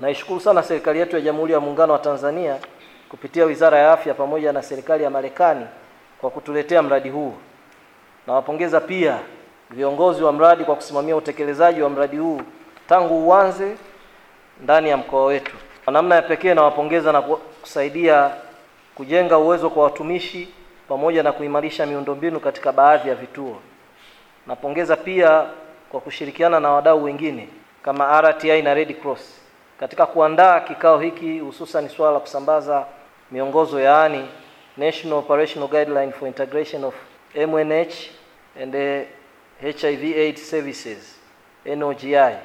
Naishukuru sana serikali yetu ya Jamhuri ya Muungano wa Tanzania kupitia Wizara ya Afya pamoja na serikali ya Marekani kwa kutuletea mradi huu. Nawapongeza pia viongozi wa mradi kwa kusimamia utekelezaji wa mradi huu tangu uanze ndani ya mkoa wetu. Kwa namna ya pekee nawapongeza na kusaidia kujenga uwezo kwa watumishi pamoja na kuimarisha miundombinu katika baadhi ya vituo. Napongeza pia kwa kushirikiana na wadau wengine kama RTI na Red Cross katika kuandaa kikao hiki, hususan swala la kusambaza miongozo yaani National Operational Guideline for Integration of MNH and HIV AIDS Services NOGI